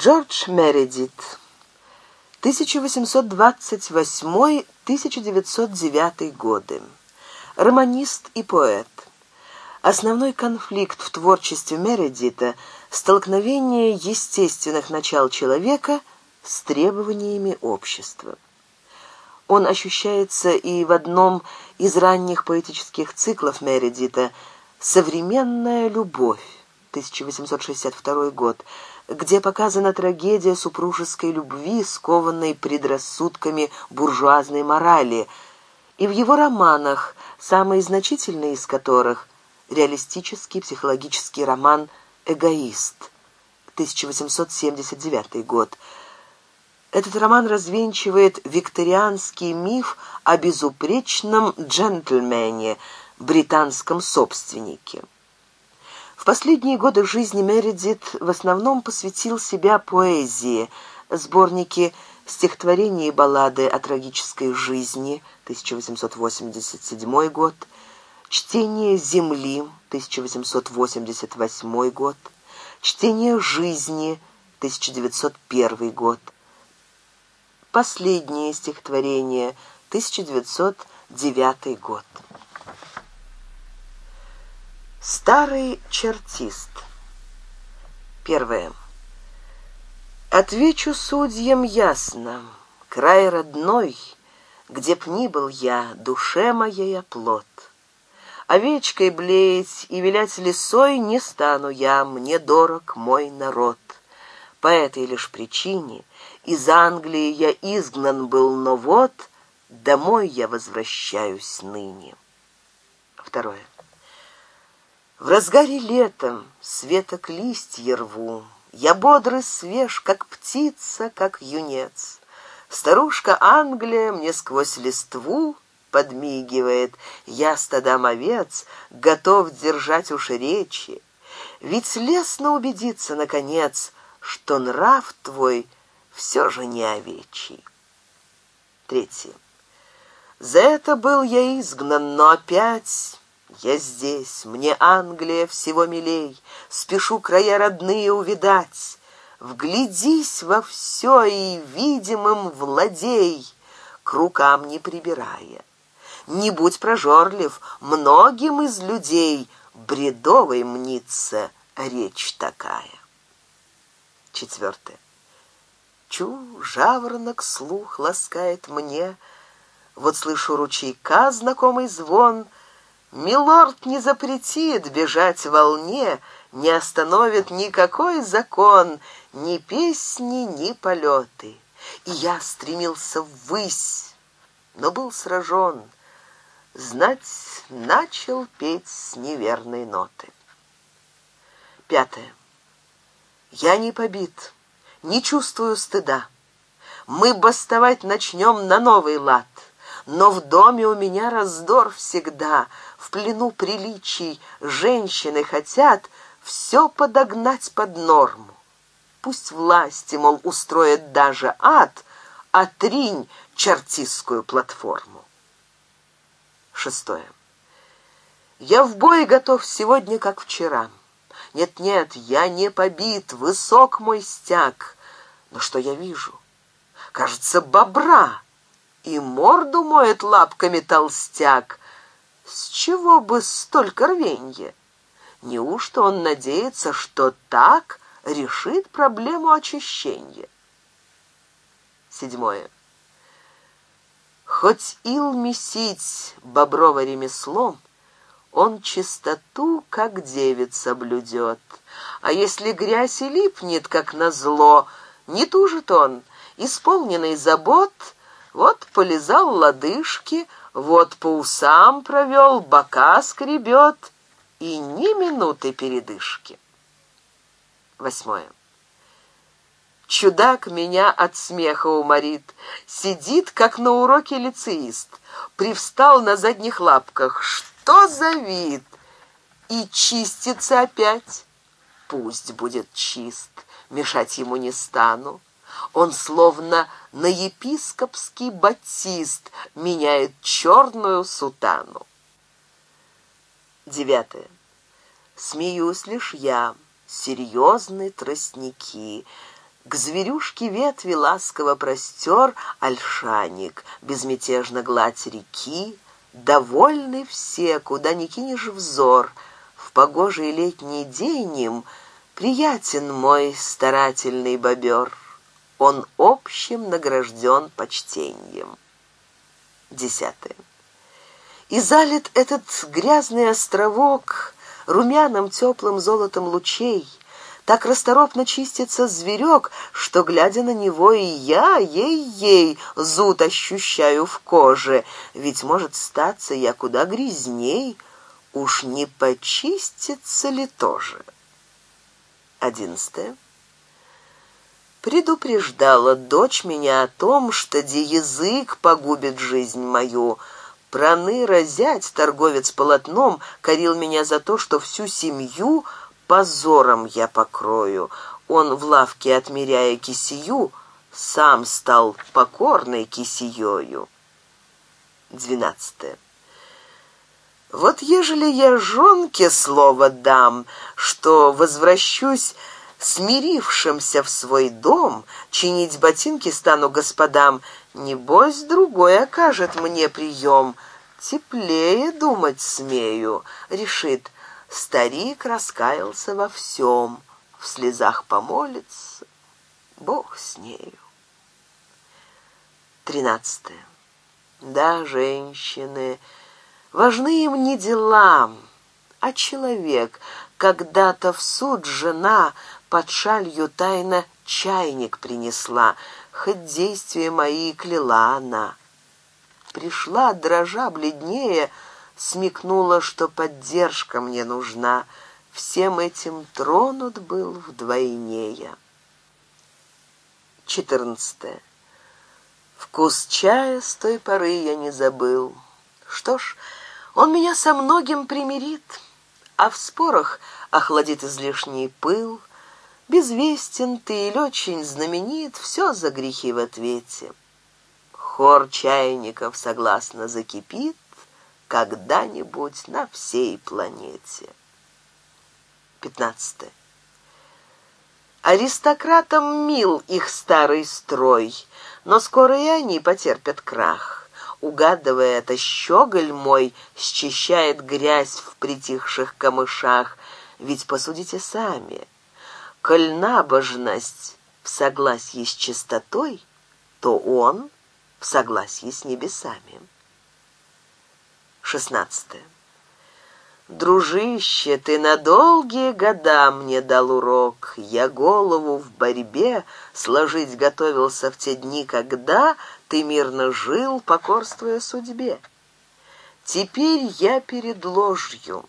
Джордж Мередит. 1828-1909 годы. Романист и поэт. Основной конфликт в творчестве Мередита – столкновение естественных начал человека с требованиями общества. Он ощущается и в одном из ранних поэтических циклов Мередита «Современная любовь» 1862 год – где показана трагедия супружеской любви, скованной предрассудками буржуазной морали, и в его романах, самый значительный из которых – реалистический психологический роман «Эгоист» 1879 год. Этот роман развенчивает викторианский миф о безупречном джентльмене, британском собственнике. В последние годы жизни Мередит в основном посвятил себя поэзии, Сборники стихотворения и баллады о трагической жизни, 1887 год, чтение «Земли», 1888 год, чтение «Жизни», 1901 год, последнее стихотворение, 1909 год. Старый чертист. Первое. Отвечу судьям ясно. Край родной, где б ни был я, душе моей оплот. Овечкой блеять и вилять лесой не стану я, мне дорог мой народ. По этой лишь причине из Англии я изгнан был, но вот домой я возвращаюсь ныне. Второе. В разгаре летом светок листья рву, Я бодрый свеж, как птица, как юнец. Старушка Англия мне сквозь листву подмигивает, Я стадам овец, готов держать уж речи. Ведь лестно убедиться, наконец, Что нрав твой все же не овечий. Третье. За это был я изгнан, но опять... Я здесь, мне Англия всего милей, Спешу края родные увидать. Вглядись во все и видимым владей, К рукам не прибирая. Не будь прожорлив, многим из людей Бредовой мнится речь такая. Четвертое. Чу, жаворонок слух ласкает мне, Вот слышу ручейка знакомый звон — Милорд не запретит бежать волне, не остановит никакой закон, ни песни, ни полеты. И я стремился ввысь, но был сражен. Знать, начал петь с неверной ноты. Пятое. Я не побит, не чувствую стыда. Мы бастовать начнем на новый лад, но в доме у меня раздор всегда — в плену приличий женщины хотят все подогнать под норму. Пусть власти, мол, устроят даже ад, а тринь чертистскую платформу. Шестое. Я в бой готов сегодня, как вчера. Нет-нет, я не побит, высок мой стяг. Но что я вижу? Кажется, бобра. И морду моет лапками толстяк. С чего бы столько рвенья? Неужто он надеется, что так решит проблему очищения? Седьмое. Хоть ил месить боброво ремеслом, он чистоту, как девица, блюдет. А если грязь и липнет, как назло, не тужит он, исполненный забот, вот полезал лодыжки — вот по усам провел, бока скребет, и ни минуты передышки. Восьмое. Чудак меня от смеха уморит. Сидит, как на уроке лицеист. Привстал на задних лапках. Что за вид? И чистится опять. Пусть будет чист, мешать ему не стану. Он словно на епископский батист меняет черную сутану. Девятое. Смеюсь лишь я, серьезные тростники. К зверюшке ветви ласково простер альшаник безмятежно гладь реки, довольны все, куда ни кинешь взор. В погожий летний день им приятен мой старательный бобер он общим награжден почтением. Десятое. И залит этот грязный островок румяным теплым золотом лучей, так расторопно чистится зверек, что, глядя на него, и я, ей-ей, зуд ощущаю в коже, ведь, может, статься я куда грязней, уж не почистится ли тоже. Одиннадцатое предупреждала дочь меня о том, что де язык погубит жизнь мою. Проныра зять, торговец полотном, корил меня за то, что всю семью позором я покрою. Он в лавке, отмеряя кисию, сам стал покорной кисиёю. Двенадцатое. Вот ежели я жонке слово дам, что возвращусь смирившимся в свой дом, чинить ботинки стану господам. Небось, другой окажет мне прием. Теплее думать смею, решит. Старик раскаялся во всем, в слезах помолится. Бог с нею. Тринадцатое. Да, женщины, важны им не дела, а человек. Когда-то в суд жена под шалью тайно чайник принесла, хоть действия мои кляла она. Пришла, дрожа бледнее, смекнула, что поддержка мне нужна. Всем этим тронут был вдвойне я. Четырнадцатое. Вкус чая с той поры я не забыл. Что ж, он меня со многим примирит, а в спорах охладит излишний пыл, Безвестен ты или очень знаменит, все за грехи в ответе. Хор чайников согласно закипит когда-нибудь на всей планете. 15. Аристократам мил их старый строй, но скоро и они потерпят крах. Угадывая это, щеголь мой счищает грязь в притихших камышах, ведь посудите сами — коль набожность в согласии с чистотой, то он в согласии с небесами. 16. Дружище, ты на долгие года мне дал урок. Я голову в борьбе сложить готовился в те дни, когда ты мирно жил, покорствуя судьбе. Теперь я перед ложью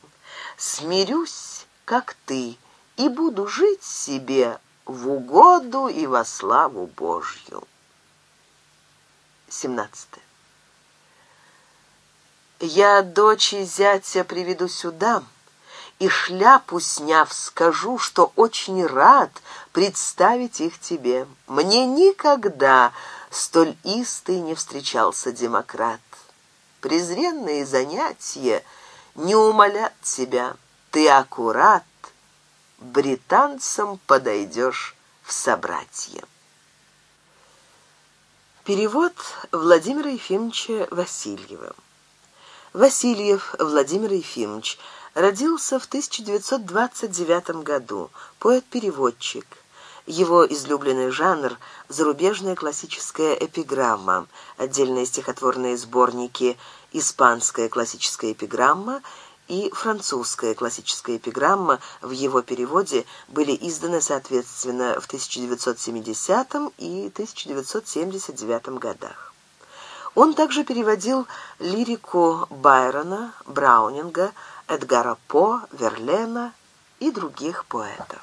смирюсь, как ты, — и буду жить себе в угоду и во славу Божью. 17. Я дочь и зятя приведу сюда, и шляпу сняв, скажу, что очень рад представить их тебе. Мне никогда столь истый не встречался демократ. Презренные занятия не умолят тебя. Ты аккурат, британцам подойдешь в собратье. Перевод Владимира Ефимовича Васильева. Васильев Владимир Ефимович родился в 1929 году, поэт-переводчик. Его излюбленный жанр – зарубежная классическая эпиграмма, отдельные стихотворные сборники «Испанская классическая эпиграмма» и французская классическая эпиграмма в его переводе были изданы, соответственно, в 1970 и 1979 годах. Он также переводил лирику Байрона, Браунинга, Эдгара По, Верлена и других поэтов.